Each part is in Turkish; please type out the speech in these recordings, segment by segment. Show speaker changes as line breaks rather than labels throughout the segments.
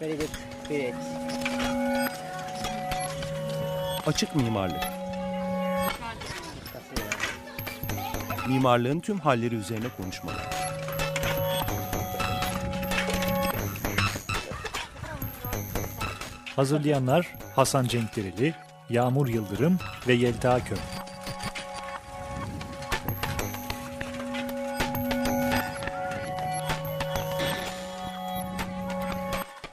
Very good. Great.
Açık mimarlık. Mimarlığın tüm halleri üzerine konuşmalar.
Hazırlayanlar Hasan Cenkdereli, Yağmur Yıldırım ve Yelda Köm.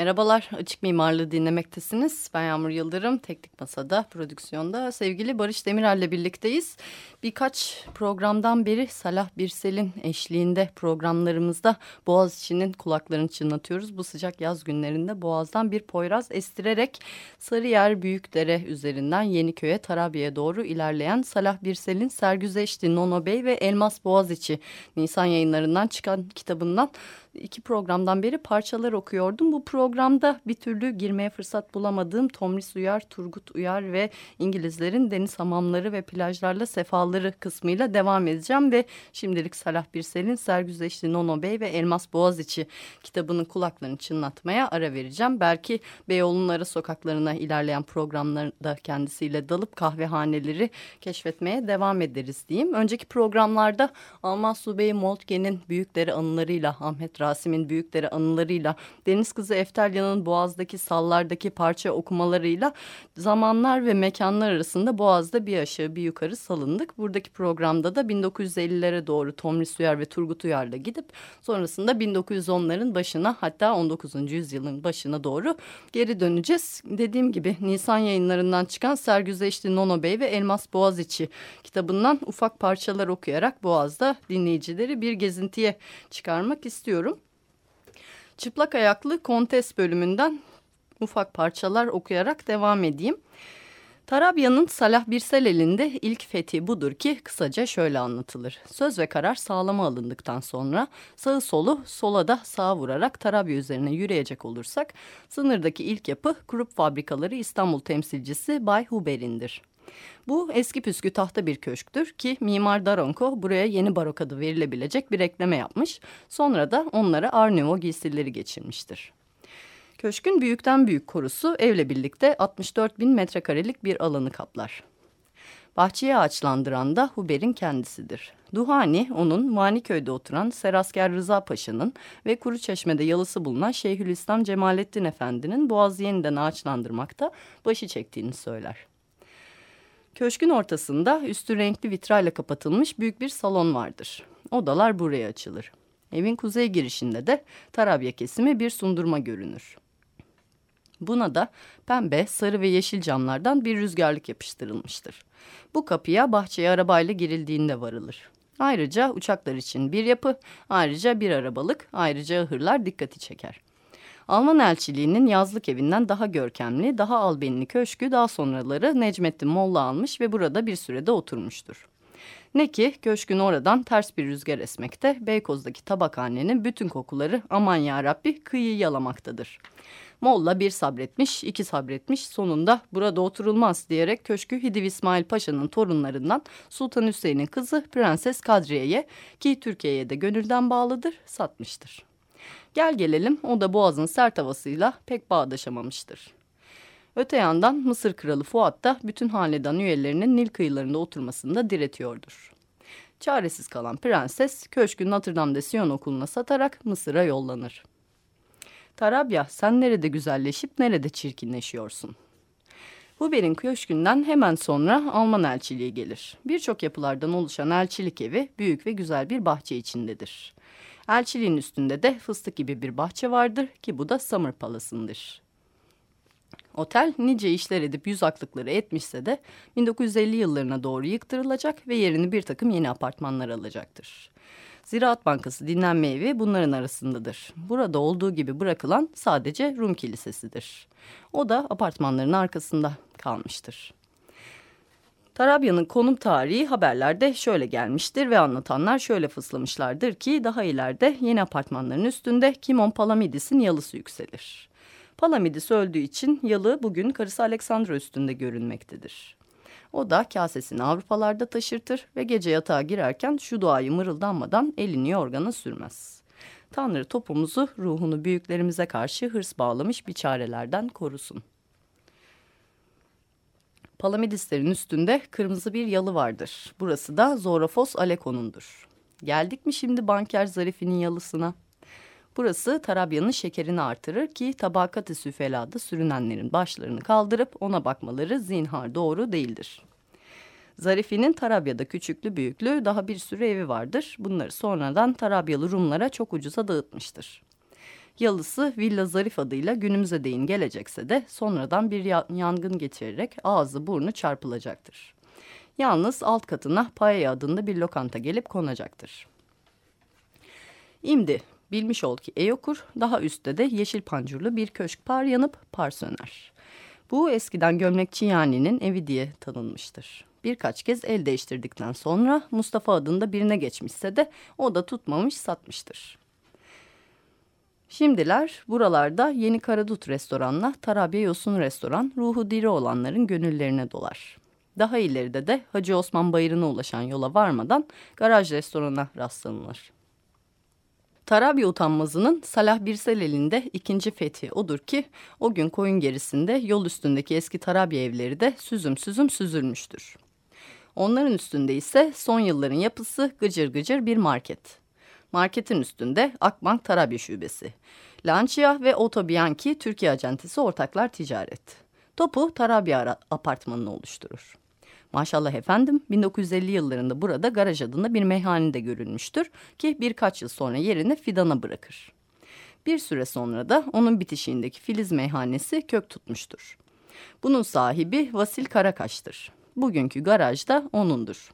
Merhabalar, Açık Mimarlığı dinlemektesiniz. Ben Yağmur Yıldırım, Teknik Masa'da, prodüksiyonda sevgili Barış Demirel'le birlikteyiz. Birkaç programdan beri Salah Birsel'in eşliğinde programlarımızda Boğaziçi'nin kulaklarını çınlatıyoruz. Bu sıcak yaz günlerinde Boğaz'dan bir poyraz estirerek Sarıyer Büyükdere üzerinden Yeniköy'e, Tarabya'ya doğru ilerleyen Salah Birsel'in Sergüzeşti, Nono Bey ve Elmas Boğaziçi Nisan yayınlarından çıkan kitabından iki programdan beri parçalar okuyordum. Bu programda bir türlü girmeye fırsat bulamadığım Tomris Uyar, Turgut Uyar ve İngilizlerin deniz hamamları ve plajlarla sefaları kısmıyla devam edeceğim ve şimdilik Salah Birsel'in Sergüzeşli Nono Bey ve Elmas Boğaziçi kitabının kulaklarını çınlatmaya ara vereceğim. Belki Beyoğlu'nun ara sokaklarına ilerleyen programlarda kendisiyle dalıp kahvehaneleri keşfetmeye devam ederiz diyeyim. Önceki programlarda Alman Subeyi Moltke'nin büyükleri anılarıyla Ahmet Rasim'in büyükleri anılarıyla Deniz Kızı Eftalya'nın Boğaz'daki sallardaki parça okumalarıyla zamanlar ve mekanlar arasında Boğaz'da bir aşağı bir yukarı salındık. Buradaki programda da 1950'lere doğru Tomris Uyar ve Turgut Uyar'la gidip sonrasında 1910'ların başına hatta 19. yüzyılın başına doğru geri döneceğiz. Dediğim gibi Nisan yayınlarından çıkan Sergüzeşti Nono Bey ve Elmas Boğaziçi kitabından ufak parçalar okuyarak Boğaz'da dinleyicileri bir gezintiye çıkarmak istiyorum. Çıplak Ayaklı Kontes bölümünden ufak parçalar okuyarak devam edeyim. Tarabya'nın Salah Birsel elinde ilk fethi budur ki kısaca şöyle anlatılır. Söz ve karar sağlama alındıktan sonra sağı solu sola da sağa vurarak Tarabya üzerine yürüyecek olursak sınırdaki ilk yapı Krupp Fabrikaları İstanbul temsilcisi Bay Huber'indir. Bu eski püskü tahta bir köşktür ki Mimar Daronco buraya yeni barok adı verilebilecek bir ekleme yapmış. Sonra da onlara Nouveau giysileri geçirmiştir. Köşkün büyükten büyük korusu evle birlikte 64 bin metrekarelik bir alanı kaplar. Bahçeyi ağaçlandıran da Huber'in kendisidir. Duhani onun Vaniköy'de oturan Serasker Rıza Paşa'nın ve Kuruçeşme'de yalısı bulunan Şeyhülislam Cemalettin Efendi'nin Boğaz'ı yeniden ağaçlandırmakta başı çektiğini söyler. Köşkün ortasında üstü renkli vitrayla kapatılmış büyük bir salon vardır. Odalar buraya açılır. Evin kuzey girişinde de Tarabya kesimi bir sundurma görünür. Buna da pembe, sarı ve yeşil camlardan bir rüzgarlık yapıştırılmıştır. Bu kapıya bahçeye arabayla girildiğinde varılır. Ayrıca uçaklar için bir yapı, ayrıca bir arabalık, ayrıca ahırlar dikkati çeker. Alman elçiliğinin yazlık evinden daha görkemli, daha albenli köşkü daha sonraları Necmettin Molla almış ve burada bir sürede oturmuştur. Ne ki köşkün oradan ters bir rüzgar esmekte, Beykoz'daki tabakhanenin bütün kokuları aman yarabbi kıyıyı yalamaktadır. Molla bir sabretmiş, iki sabretmiş, sonunda burada oturulmaz diyerek köşkü Hidiv İsmail Paşa'nın torunlarından Sultan Hüseyin'in kızı Prenses Kadriye'ye ki Türkiye'ye de gönülden bağlıdır, satmıştır. Gel gelelim o da boğazın sert havasıyla pek bağdaşamamıştır. Öte yandan Mısır Kralı Fuat da bütün hanedan üyelerinin Nil kıyılarında oturmasında diretiyordur. Çaresiz kalan prenses köşkü Notre Dame de Sion okuluna satarak Mısır'a yollanır. Tarabya sen nerede güzelleşip nerede çirkinleşiyorsun? Huber'in köşkünden hemen sonra Alman elçiliği gelir. Birçok yapılardan oluşan elçilik evi büyük ve güzel bir bahçe içindedir. Elçiliğin üstünde de fıstık gibi bir bahçe vardır ki bu da Summer Palace'ındır. Otel nice işler edip yüz aklıkları etmişse de 1950 yıllarına doğru yıktırılacak ve yerini bir takım yeni apartmanlar alacaktır. Ziraat Bankası dinlenme evi bunların arasındadır. Burada olduğu gibi bırakılan sadece Rum Kilisesi'dir. O da apartmanların arkasında kalmıştır. Tarabya'nın konum tarihi haberlerde şöyle gelmiştir ve anlatanlar şöyle fıslamışlardır ki daha ileride yeni apartmanların üstünde Kimon Palamidis'in yalısı yükselir. Palamidis öldüğü için yalı bugün karısı Alexandra üstünde görünmektedir. O da kasesini Avrupalarda taşırtır ve gece yatağa girerken şu duayı mırıldanmadan elini yorgana sürmez. Tanrı topumuzu ruhunu büyüklerimize karşı hırs bağlamış biçarelerden korusun. Palamidislerin üstünde kırmızı bir yalı vardır. Burası da Zorafos Alekon'undur. Geldik mi şimdi banker Zarif'inin yalısına? Burası Tarabya'nın şekerini artırır ki tabakat-ı süfelada sürünenlerin başlarını kaldırıp ona bakmaları zinhar doğru değildir. Zarifi'nin Tarabya'da küçüklü büyüklü daha bir sürü evi vardır. Bunları sonradan Tarabyalı Rumlara çok ucuza dağıtmıştır. Yalısı Villa Zarif adıyla günümüze değin gelecekse de sonradan bir yangın geçirerek ağzı burnu çarpılacaktır. Yalnız alt katına Paella adında bir lokanta gelip konacaktır. İmdi bilmiş ol ki Eyokur daha üstte de yeşil pancurlu bir köşk par yanıp par söner. Bu eskiden gömlekçi Yani'nin evi diye tanınmıştır. Birkaç kez el değiştirdikten sonra Mustafa adında birine geçmişse de o da tutmamış satmıştır. Şimdiler buralarda Yeni Karadut restoranla Tarabya Yosun restoran ruhu diri olanların gönüllerine dolar. Daha ileride de Hacı Osman Bayırı'na ulaşan yola varmadan garaj restorana rastlanılır. Tarabya utanmazının Salah Birsel elinde ikinci fethi odur ki o gün koyun gerisinde yol üstündeki eski Tarabya evleri de süzüm süzüm süzülmüştür. Onların üstünde ise son yılların yapısı gıcır gıcır bir market. Marketin üstünde Akbank Tarabya Şubesi. Lancia ve Otobianchi Türkiye Acentesi Ortaklar Ticaret. Topu Tarabya apartmanını oluşturur. Maşallah efendim 1950 yıllarında burada garaj adında bir meyhane görülmüştür ki birkaç yıl sonra yerini Fidan'a bırakır. Bir süre sonra da onun bitişiğindeki Filiz meyhanesi kök tutmuştur. Bunun sahibi Vasil Karakaş'tır. Bugünkü garaj da onundur.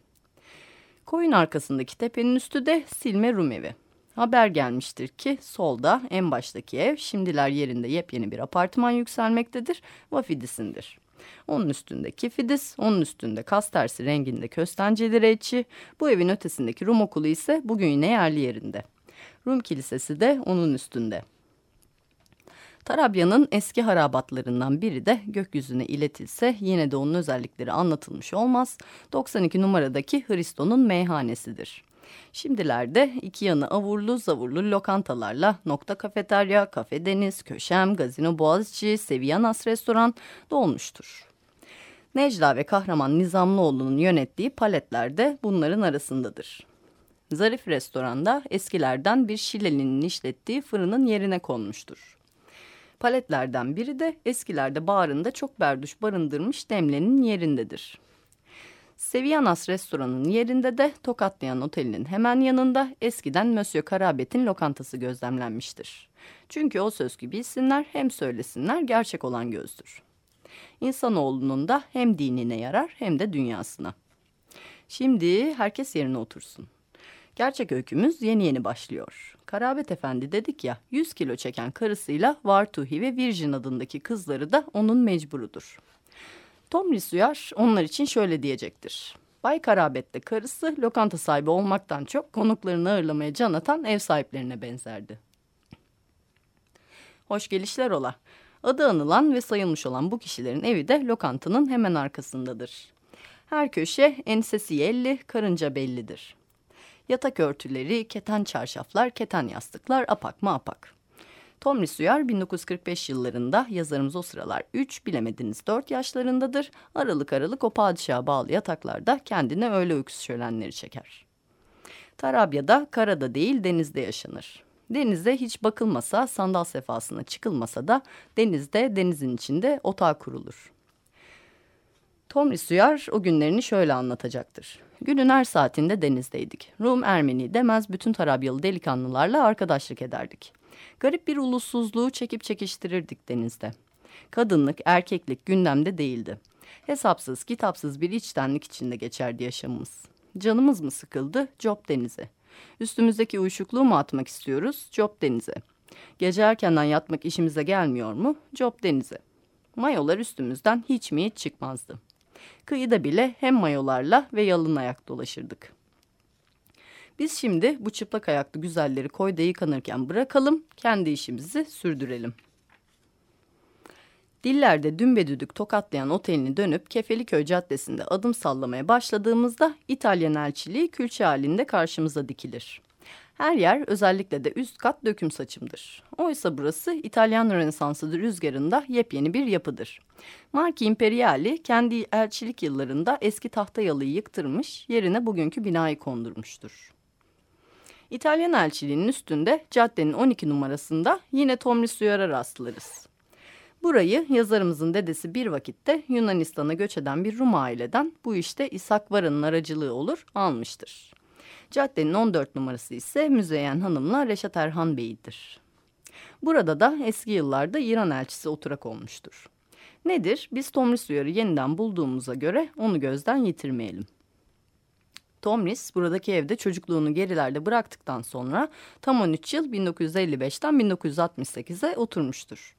Koyun arkasındaki tepenin üstü de Silme Rum evi. Haber gelmiştir ki solda en baştaki ev şimdiler yerinde yepyeni bir apartman yükselmektedir. Vafidis'indir. Onun üstündeki Fidis, onun üstünde kas tersi renginde köstenceli reçi, bu evin ötesindeki Rum okulu ise bugün yine yerli yerinde. Rum kilisesi de onun üstünde. Tarabya'nın eski harabatlarından biri de gökyüzüne iletilse yine de onun özellikleri anlatılmış olmaz. 92 numaradaki Hristo'nun meyhanesidir. Şimdilerde iki yanı avurlu zavurlu lokantalarla Nokta Kafeterya, Kafe Deniz, Köşem, Gazino Boğaziçi, Seviyanas Restoran dolmuştur. Necla ve Kahraman Nizamlıoğlu'nun yönettiği paletler de bunların arasındadır. Zarif restoranda eskilerden bir Şileli'nin işlettiği fırının yerine konmuştur. Paletlerden biri de eskilerde bağrında çok berduş barındırmış demlenin yerindedir. Seviyanas restoranın yerinde de Tokatlayan Oteli'nin hemen yanında eskiden Monsieur Karabet'in lokantası gözlemlenmiştir. Çünkü o söz gibi bilsinler hem söylesinler gerçek olan gözdür. İnsanoğlunun da hem dinine yarar hem de dünyasına. Şimdi herkes yerine otursun. Gerçek öykümüz yeni yeni başlıyor. Karabet Efendi dedik ya 100 kilo çeken karısıyla Vartuhi ve Virgin adındaki kızları da onun mecburudur. Tom Risuyar onlar için şöyle diyecektir. Bay Karabet'te karısı lokanta sahibi olmaktan çok konuklarını ağırlamaya can atan ev sahiplerine benzerdi. Hoş gelişler ola. Adı anılan ve sayılmış olan bu kişilerin evi de lokantanın hemen arkasındadır. Her köşe ensesi yelli, karınca bellidir. Yatak örtüleri, keten çarşaflar, keten yastıklar apak mı apak. Tomris Uyar 1945 yıllarında yazarımız o sıralar 3 bilemediniz 4 yaşlarındadır. Aralık aralık o padişaha bağlı yataklarda kendine öyle uykusu şölenleri çeker. Tarabya'da karada değil denizde yaşanır. Denizde hiç bakılmasa sandal sefasına çıkılmasa da denizde denizin içinde otağı kurulur. Tomris Uyar o günlerini şöyle anlatacaktır. Günün her saatinde denizdeydik. Rum Ermeni demez bütün Tarabyalı delikanlılarla arkadaşlık ederdik. Garip bir ulussuzluğu çekip çekiştirirdik denizde. Kadınlık, erkeklik gündemde değildi. Hesapsız, kitapsız bir içtenlik içinde geçerdi yaşamımız. Canımız mı sıkıldı? Job denize. Üstümüzdeki uyuşukluğu mu atmak istiyoruz? Job denize. Gece erkenden yatmak işimize gelmiyor mu? Job denize. Mayolar üstümüzden hiç mi hiç çıkmazdı. Kıyıda bile hem mayolarla ve yalın ayak dolaşırdık. Biz şimdi bu çıplak ayaklı güzelleri koyda yıkanırken bırakalım, kendi işimizi sürdürelim. Dillerde dümbedüdük tokatlayan otelini dönüp Kefeliköy Caddesi'nde adım sallamaya başladığımızda İtalyan elçiliği külçe halinde karşımıza dikilir. Her yer özellikle de üst kat döküm saçımdır. Oysa burası İtalyan Rönesansı rüzgarında yepyeni bir yapıdır. Marki Imperiali kendi elçilik yıllarında eski tahta yalıyı yıktırmış, yerine bugünkü binayı kondurmuştur. İtalyan elçiliğinin üstünde caddenin 12 numarasında yine Tomris Uyar'a rastlarız. Burayı yazarımızın dedesi bir vakitte Yunanistan'a göç eden bir Rum aileden bu işte İshak Vara'nın aracılığı olur almıştır. Caddenin 14 numarası ise Müzeyyen Hanım'la Reşat Erhan Bey'idir. Burada da eski yıllarda İran elçisi oturak olmuştur. Nedir? Biz Tomris Uyar'ı yeniden bulduğumuza göre onu gözden yitirmeyelim. Tomris buradaki evde çocukluğunu gerilerde bıraktıktan sonra tam 13 yıl 1955'ten 1968'e oturmuştur.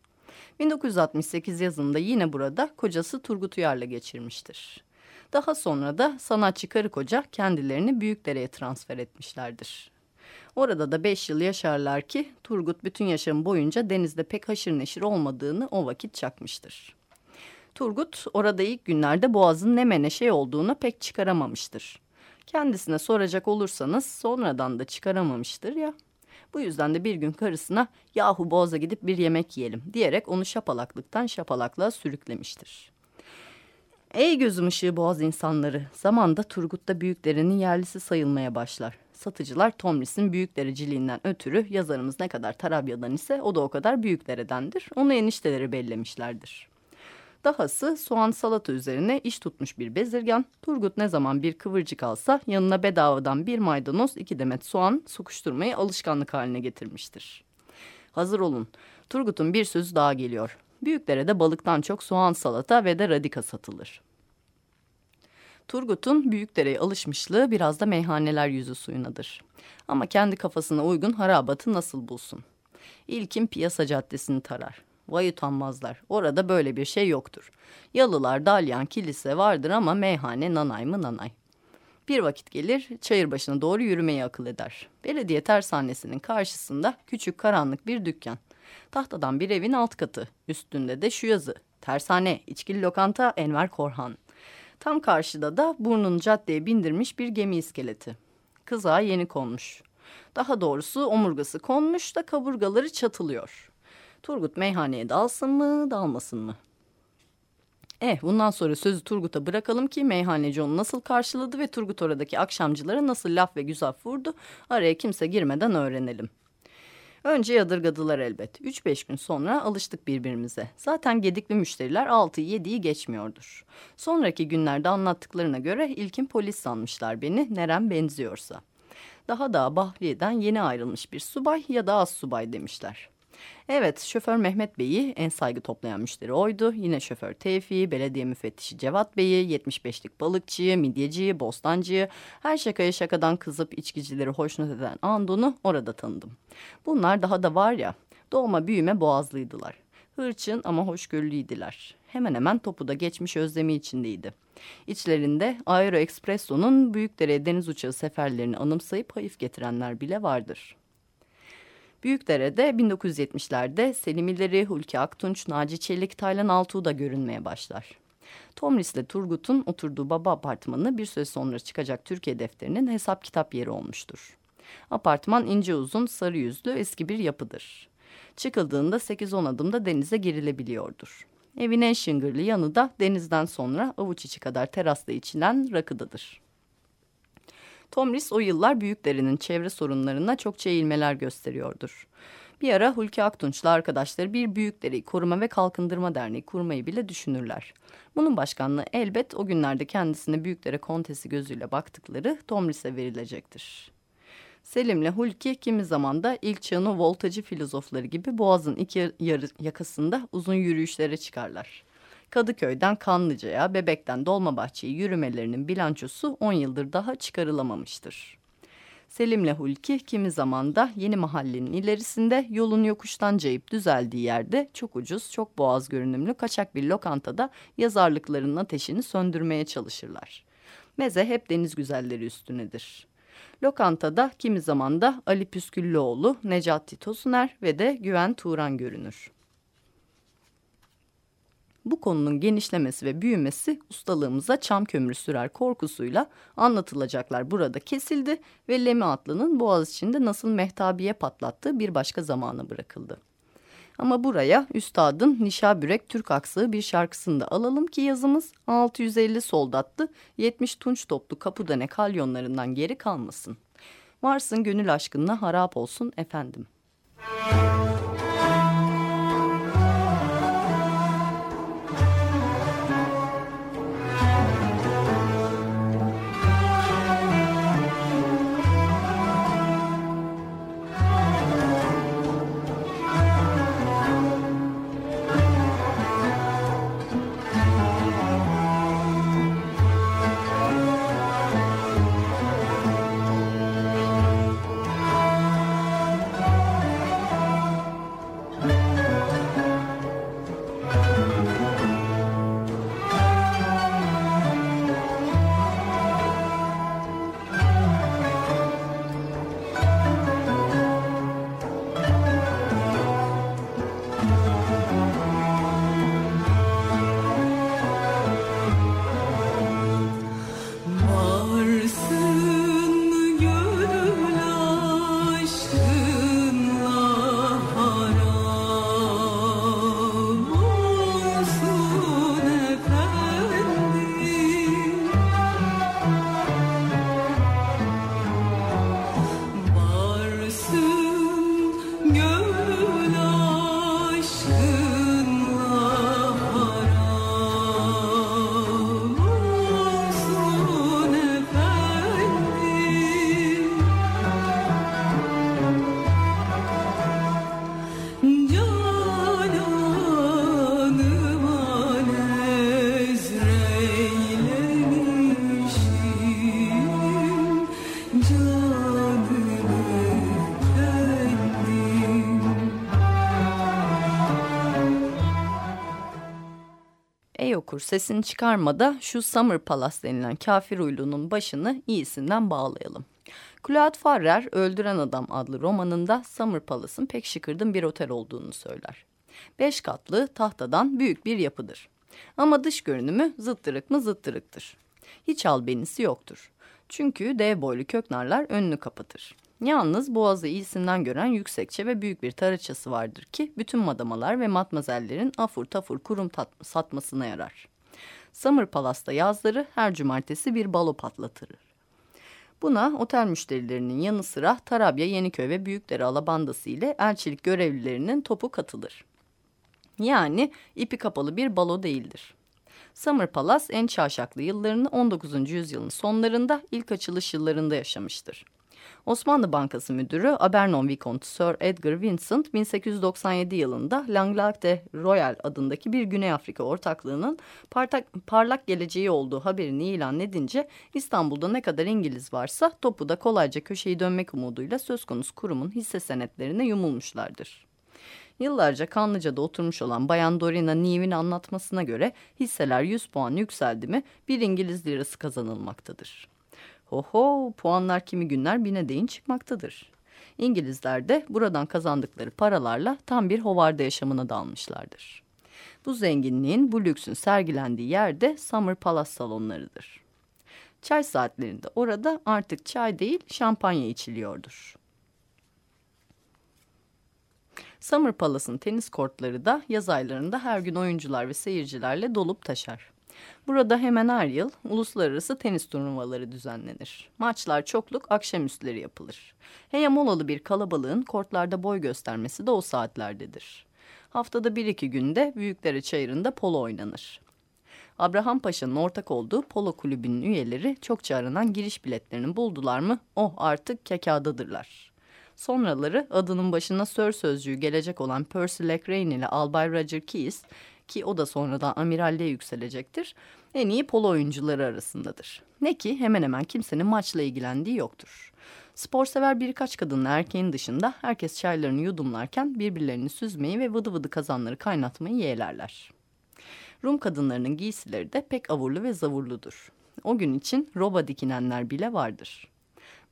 1968 yazında yine burada kocası Turgut Uyar'la geçirmiştir. Daha sonra da sanatçı karı koca kendilerini Büyükdere'ye transfer etmişlerdir. Orada da beş yıl yaşarlar ki Turgut bütün yaşamı boyunca denizde pek haşır neşir olmadığını o vakit çakmıştır. Turgut orada ilk günlerde boğazın ne meneşe olduğunu pek çıkaramamıştır. Kendisine soracak olursanız sonradan da çıkaramamıştır ya. Bu yüzden de bir gün karısına yahu boğaza gidip bir yemek yiyelim diyerek onu şapalaklıktan şapalaklığa sürüklemiştir. Ey gözüm ışığı boğaz insanları, zamanda Turgut'ta büyüklerinin yerlisi sayılmaya başlar. Satıcılar Tomris'in büyük dereciliğinden ötürü yazarımız ne kadar Tarabya'dan ise o da o kadar büyük deredendir. Onu enişteleri bellemişlerdir. Dahası soğan salata üzerine iş tutmuş bir bezirgan, Turgut ne zaman bir kıvırcık alsa yanına bedavadan bir maydanoz iki demet soğan sokuşturmayı alışkanlık haline getirmiştir. Hazır olun, Turgut'un bir sözü daha geliyor. Büyüklere de balıktan çok soğan salata ve de radika satılır. Turgut'un Büyükdere'ye alışmışlığı biraz da meyhaneler yüzü suyunadır. Ama kendi kafasına uygun harabatı nasıl bulsun? İlkin piyasa caddesini tarar. Vay utanmazlar. Orada böyle bir şey yoktur. Yalılar, dalyan, kilise vardır ama meyhane nanay mı nanay. Bir vakit gelir çayır başına doğru yürümeyi akıl eder. Belediye tersanesinin karşısında küçük karanlık bir dükkan. Tahtadan bir evin alt katı. Üstünde de şu yazı. Tersane, içkili lokanta Enver Korhan. Tam karşıda da burnunu caddeye bindirmiş bir gemi iskeleti. Kızağa yeni konmuş. Daha doğrusu omurgası konmuş da kaburgaları çatılıyor. Turgut meyhaneye dalsın mı, dalmasın mı? Eh bundan sonra sözü Turgut'a bırakalım ki meyhaneci onu nasıl karşıladı ve Turgut oradaki akşamcılara nasıl laf ve güzaf vurdu araya kimse girmeden öğrenelim. Önce yadırgadılar elbet. Üç beş gün sonra alıştık birbirimize. Zaten gedikli müşteriler altıyı yediği geçmiyordur. Sonraki günlerde anlattıklarına göre ilkin polis sanmışlar beni nerem benziyorsa. Daha da Bahriye'den yeni ayrılmış bir subay ya da az subay demişler. Evet, şoför Mehmet Bey'i en saygı toplayan müşteri oydu. Yine şoför Tevfi, belediye müfettişi Cevat Bey'i, 75'lik balıkçıyı, midyeciyi, bostancıyı, her şakaya şakadan kızıp içkicileri hoşnut eden Andon'u orada tanıdım. Bunlar daha da var ya, doğma büyüme boğazlıydılar. Hırçın ama hoşgörülüydüler. Hemen hemen topu da geçmiş özlemi içindeydi. İçlerinde Aero Expresso'nun Büyükdere deniz uçağı seferlerini anımsayıp hayıf getirenler bile vardır. Büyükdere'de 1970'lerde Selimileri, Hulki Aktunç, Naci Çelik, Taylan Altuğ da görünmeye başlar. Tomris ile Turgut'un oturduğu baba apartmanı bir süre sonra çıkacak Türkiye defterinin hesap kitap yeri olmuştur. Apartman ince uzun, sarı yüzlü eski bir yapıdır. Çıkıldığında 8-10 adımda denize girilebiliyordur. Evin en şıngırlı yanı da denizden sonra avuç içi kadar terasta içilen rakıdadır. Tomris o yıllar büyüklerinin çevre sorunlarına çokça eğilmeler gösteriyordur. Bir ara Hulki Aktunç'la arkadaşları bir Büyükdere'yi Koruma ve Kalkındırma Derneği kurmayı bile düşünürler. Bunun başkanlığı elbet o günlerde kendisine Büyükdere Kontesi gözüyle baktıkları Tomris'e verilecektir. Selim'le Hulki kimi zaman da ilk çağın voltacı filozofları gibi Boğaz'ın iki yarı yakasında uzun yürüyüşlere çıkarlar. Kadıköy'den Kanlıca'ya, Bebek'ten Dolmabahçe'ye yürümelerinin bilançosu 10 yıldır daha çıkarılamamıştır. Selim'le Hulki kimi zaman da yeni mahallenin ilerisinde yolun yokuştan cayıp düzeldiği yerde çok ucuz, çok boğaz görünümlü kaçak bir lokantada yazarlıklarının ateşini söndürmeye çalışırlar. Meze hep deniz güzelleri üstünedir. Lokantada kimi zaman da Ali Püsküllüoğlu, Necati Tosuner ve de Güven Turan görünür. Bu konunun genişlemesi ve büyümesi ustalığımıza çam kömürü sürer korkusuyla anlatılacaklar burada kesildi ve Lemi Atlı'nın Boğaz içinde nasıl mehtabiye patlattığı bir başka zamana bırakıldı. Ama buraya üstadın Nişabürek Türk aksağı bir şarkısını da alalım ki yazımız 650 soldatlı 70 tunç toplu kapudane kalyonlarından geri kalmasın. Varsın gönül aşkınla harap olsun efendim. okur sesini çıkarmada şu Summer Palace denilen kafir uylunun başını iyisinden bağlayalım. Claude Farrer Öldüren Adam adlı romanında Summer Palace'ın pek şıkırdım bir otel olduğunu söyler. Beş katlı tahtadan büyük bir yapıdır. Ama dış görünümü zıttırık mı zıttırıktır. Hiç albenisi yoktur. Çünkü dev boylu köknarlar önünü kapatır. Yalnız boğazı iyisinden gören yüksekçe ve büyük bir taraçası vardır ki bütün madamalar ve matmazellerin afur tafur kurum satmasına yarar. Summer Palace'da yazları her cumartesi bir balo patlatır. Buna otel müşterilerinin yanı sıra Tarabya, Yeniköy ve Büyükdere Alabandası ile elçilik görevlilerinin topu katılır. Yani ipi kapalı bir balo değildir. Summer Palace en çağşaklı yıllarını 19. yüzyılın sonlarında ilk açılış yıllarında yaşamıştır. Osmanlı Bankası Müdürü Abernon Vicomte Sir Edgar Vincent 1897 yılında Langlaag de Royal adındaki bir Güney Afrika ortaklığının partak, parlak geleceği olduğu haberini ilan edince İstanbul'da ne kadar İngiliz varsa topu da kolayca köşeyi dönmek umuduyla söz konusu kurumun hisse senetlerine yumulmuşlardır. Yıllarca Kanlıca'da oturmuş olan Bayan Dorina Neve'in anlatmasına göre hisseler 100 puan yükseldi mi bir İngiliz lirası kazanılmaktadır. Oho puanlar kimi günler bine değin çıkmaktadır. İngilizler de buradan kazandıkları paralarla tam bir hovarda yaşamına dalmışlardır. Bu zenginliğin, bu lüksün sergilendiği yerde Summer Palace salonlarıdır. Çay saatlerinde orada artık çay değil şampanya içiliyordur. Summer Palace'ın tenis kortları da yaz aylarında her gün oyuncular ve seyircilerle dolup taşar. Burada hemen her yıl uluslararası tenis turnuvaları düzenlenir. Maçlar çokluk akşamüstleri yapılır. Heya molalı bir kalabalığın kortlarda boy göstermesi de o saatlerdedir. Haftada bir iki günde Büyükdere Çayırı'nda polo oynanır. Abraham Paşa'nın ortak olduğu polo kulübünün üyeleri çokça aranan giriş biletlerini buldular mı oh artık kekadadırlar. Sonraları adının başına Sir sözcüğü gelecek olan Percy Lacrane ile Albay Roger Keyes ki o da sonradan amiralliğe yükselecektir. En iyi polo oyuncuları arasındadır. Ne ki hemen hemen kimsenin maçla ilgilendiği yoktur. Sporsever birkaç kadınla erkeğin dışında herkes çaylarını yudumlarken birbirlerini süzmeyi ve vıdı vıdı kazanları kaynatmayı yeğlerler. Rum kadınlarının giysileri de pek avurlu ve zavurludur. O gün için roba dikinenler bile vardır.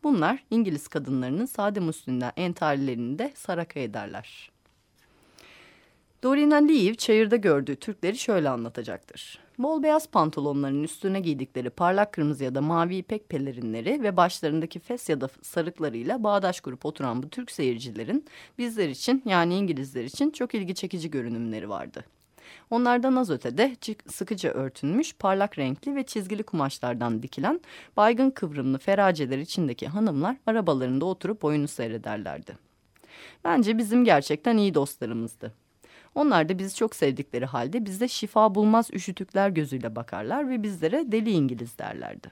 Bunlar İngiliz kadınlarının sade muslünden entarilerini de saraka ederler. Dorina Leave çayırda gördüğü Türkleri şöyle anlatacaktır. Bol beyaz pantolonların üstüne giydikleri parlak kırmızı ya da mavi ipek pelerinleri ve başlarındaki fes ya da sarıklarıyla bağdaş kurup oturan bu Türk seyircilerin bizler için yani İngilizler için çok ilgi çekici görünümleri vardı. Onlardan az ötede sıkıca örtünmüş, parlak renkli ve çizgili kumaşlardan dikilen baygın kıvrımlı feraceler içindeki hanımlar arabalarında oturup oyunu seyrederlerdi. Bence bizim gerçekten iyi dostlarımızdı. Onlar da bizi çok sevdikleri halde bize şifa bulmaz üşütükler gözüyle bakarlar ve bizlere deli İngiliz derlerdi.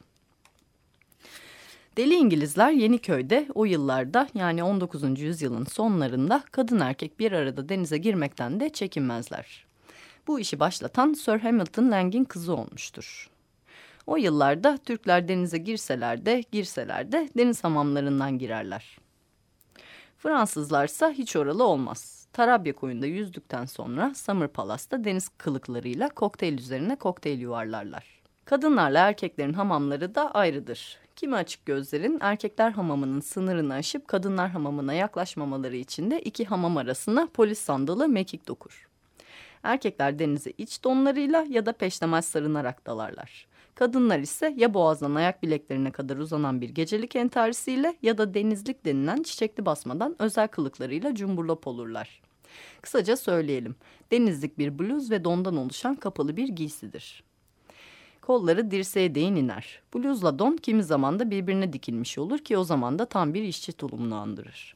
Deli İngilizler Yeniköy'de o yıllarda yani 19. yüzyılın sonlarında kadın erkek bir arada denize girmekten de çekinmezler. Bu işi başlatan Sir Hamilton Lang'in kızı olmuştur. O yıllarda Türkler denize girseler de girseler de deniz hamamlarından girerler. Fransızlarsa hiç oralı olmaz. Tarabya koyunda yüzdükten sonra Summer Palace'da deniz kılıklarıyla kokteyl üzerine kokteyl yuvarlarlar. Kadınlarla erkeklerin hamamları da ayrıdır. Kimi açık gözlerin erkekler hamamının sınırını aşıp kadınlar hamamına yaklaşmamaları için de iki hamam arasına polis sandalı mekik dokur. Erkekler denize iç donlarıyla ya da peştemez sarınarak dalarlar. Kadınlar ise ya boğazdan ayak bileklerine kadar uzanan bir gecelik entarisiyle ya da denizlik denilen çiçekli basmadan özel kılıklarıyla cumburlop olurlar. Kısaca söyleyelim. Denizlik bir bluz ve dondan oluşan kapalı bir giysidir. Kolları dirseğe değin iner. Bluzla don kimi zaman da birbirine dikilmiş olur ki o zaman da tam bir işçi tulumunu andırır.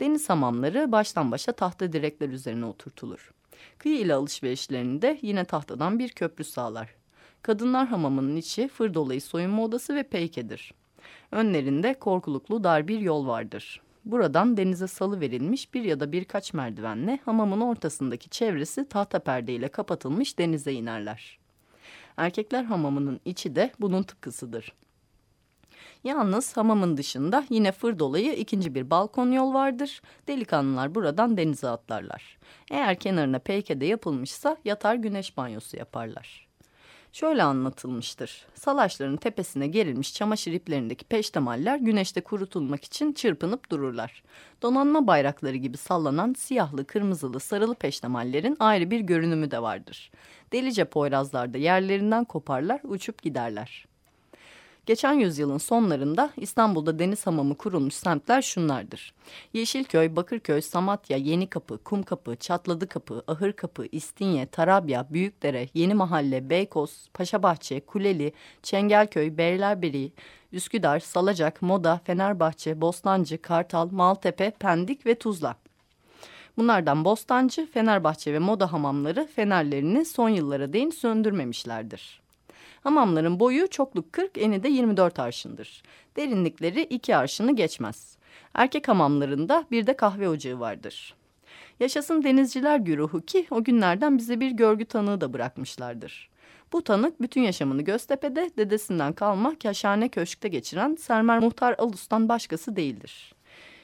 Deniz hamamları baştan başa tahta direkler üzerine oturtulur. Kıyı ile alışverişlerini yine tahtadan bir köprü sağlar. Kadınlar hamamının içi fır dolayı soyunma odası ve peykedir. Önlerinde korkuluklu dar bir yol vardır. Buradan denize salı verilmiş bir ya da birkaç merdivenle hamamın ortasındaki çevresi tahta perdeyle kapatılmış denize inerler. Erkekler hamamının içi de bunun tıpkısıdır. Yalnız hamamın dışında yine fır dolayı ikinci bir balkon yol vardır. Delikanlılar buradan denize atlarlar. Eğer kenarına peykede yapılmışsa yatar güneş banyosu yaparlar. Şöyle anlatılmıştır. Salaşların tepesine gerilmiş çamaşır iplerindeki peştemaller güneşte kurutulmak için çırpınıp dururlar. Donanma bayrakları gibi sallanan siyahlı, kırmızılı, sarılı peştemallerin ayrı bir görünümü de vardır. Delice poyrazlarda yerlerinden koparlar, uçup giderler. Geçen yüzyılın sonlarında İstanbul'da deniz hamamı kurulmuş semtler şunlardır. Yeşilköy, Bakırköy, Samatya, Yenikapı, Kumkapı, Çatladıkapı, Ahırkapı, İstinye, Tarabya, Büyükdere, Yeni Mahalle, Beykoz, Paşabahçe, Kuleli, Çengelköy, Beylerbeyi, Üsküdar, Salacak, Moda, Fenerbahçe, Bostancı, Kartal, Maltepe, Pendik ve Tuzla. Bunlardan Bostancı, Fenerbahçe ve Moda hamamları fenerlerini son yıllara değin söndürmemişlerdir. Hamamların boyu çokluk 40, eni de 24 arşındır. Derinlikleri 2 arşını geçmez. Erkek hamamlarında bir de kahve ocağı vardır. Yaşasın denizciler güruhu ki o günlerden bize bir görgü tanığı da bırakmışlardır. Bu tanık bütün yaşamını Göztepe'de dedesinden kalma Kaşhane Köşk'te geçiren Sermer Muhtar Alus'tan başkası değildir.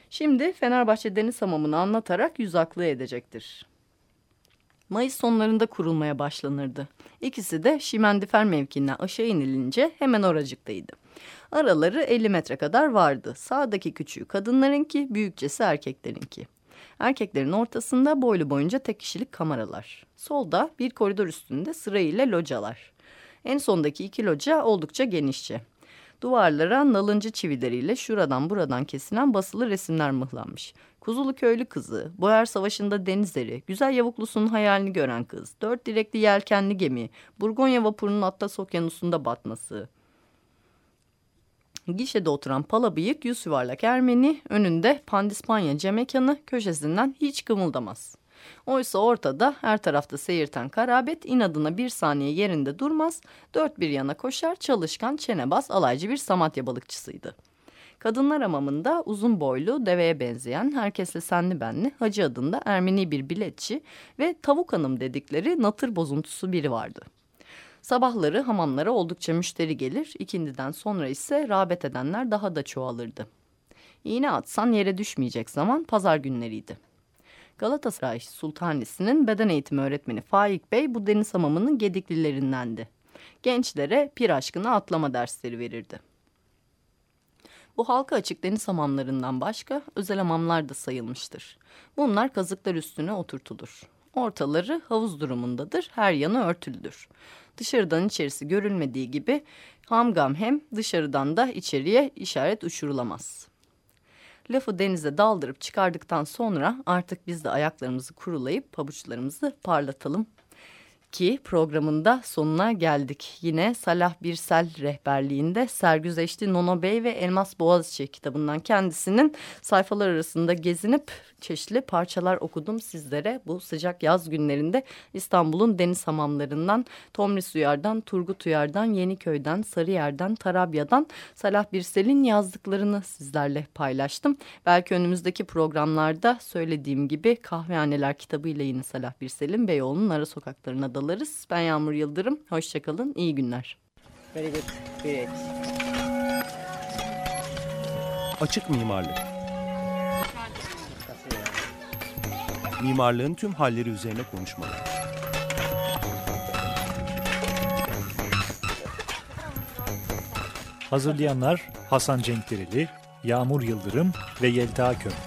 Şimdi Fenerbahçe Deniz Hamamı'nı anlatarak yüz aklı edecektir. Mayıs sonlarında kurulmaya başlanırdı. İkisi de Şimendifer mevkiinden aşağı inilince hemen oracıktaydı. Araları 50 metre kadar vardı. Sağdaki küçüğü kadınlarınki, büyükçesi erkeklerinki. Erkeklerin ortasında boylu boyunca tek kişilik kameralar. Solda bir koridor üstünde sırayla localar. En sondaki iki loca oldukça genişçe. Duvarlara nalıncı çivileriyle şuradan buradan kesilen basılı resimler mıhlanmış. Kuzulu köylü kızı, Boğer Savaşı'nda denizleri, güzel yavuklusunun hayalini gören kız, dört direkli yelkenli gemi, Burgonya vapurunun Atlas Okyanusu'nda batması. Gişede oturan pala bıyık yüz yuvarlak Ermeni, önünde pandispanya cemekanı köşesinden hiç kımıldamaz. Oysa ortada her tarafta seyirten karabet inadına bir saniye yerinde durmaz, dört bir yana koşar çalışkan çenebaz alaycı bir samatya balıkçısıydı. Kadınlar hamamında uzun boylu, deveye benzeyen, herkesle senli benli, hacı adında Ermeni bir biletçi ve tavuk hanım dedikleri natır bozuntusu biri vardı. Sabahları hamamlara oldukça müşteri gelir, ikindiden sonra ise rağbet edenler daha da çoğalırdı. İğne atsan yere düşmeyecek zaman pazar günleriydi. Galatasaray Sultanisi'nin beden eğitimi öğretmeni Faik Bey bu deniz hamamının gediklilerindendi. Gençlere pir aşkına atlama dersleri verirdi. Bu halka açık deniz hamamlarından başka özel hamamlar da sayılmıştır. Bunlar kazıklar üstüne oturtulur. Ortaları havuz durumundadır. Her yanı örtülüdür. Dışarıdan içerisi görülmediği gibi hamgam hem dışarıdan da içeriye işaret uçurulamaz. Lafı denize daldırıp çıkardıktan sonra artık biz de ayaklarımızı kurulayıp pabuçlarımızı parlatalım ki programında sonuna geldik. Yine Salah Birsel rehberliğinde Sergüzeşti Nono Bey ve Elmas Boğaziçi kitabından kendisinin sayfalar arasında gezinip çeşitli parçalar okudum sizlere. Bu sıcak yaz günlerinde İstanbul'un deniz hamamlarından, Tomris Uyar'dan, Turgut Uyar'dan, Yeniköy'den, Sarıyer'den, Tarabya'dan Salah Birsel'in yazdıklarını sizlerle paylaştım. Belki önümüzdeki programlarda söylediğim gibi Kahvehaneler kitabıyla yine Salah Birsel'in Beyoğlu'nun ara sokaklarına dalarız. Ben Yağmur Yıldırım. Hoşçakalın. İyi günler.
Very good. Great.
Açık mimarlık. Mimarlığın tüm halleri üzerine konuşmalar.
Hazırlayanlar Hasan Cenkdereli, Yağmur Yıldırım ve Yelta Köm.